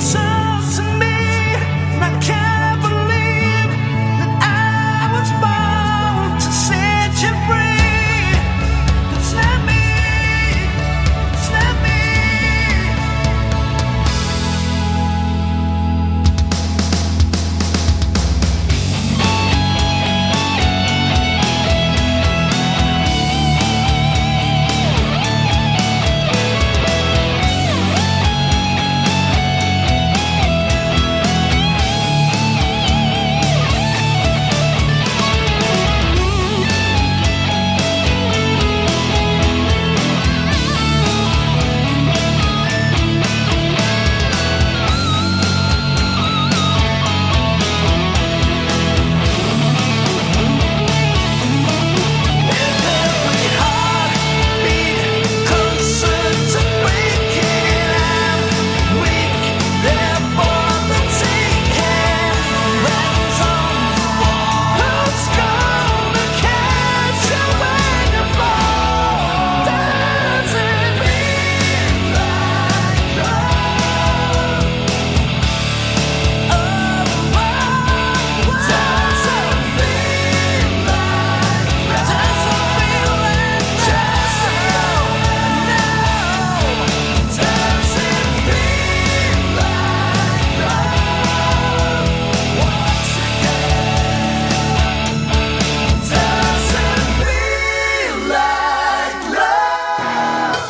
sun.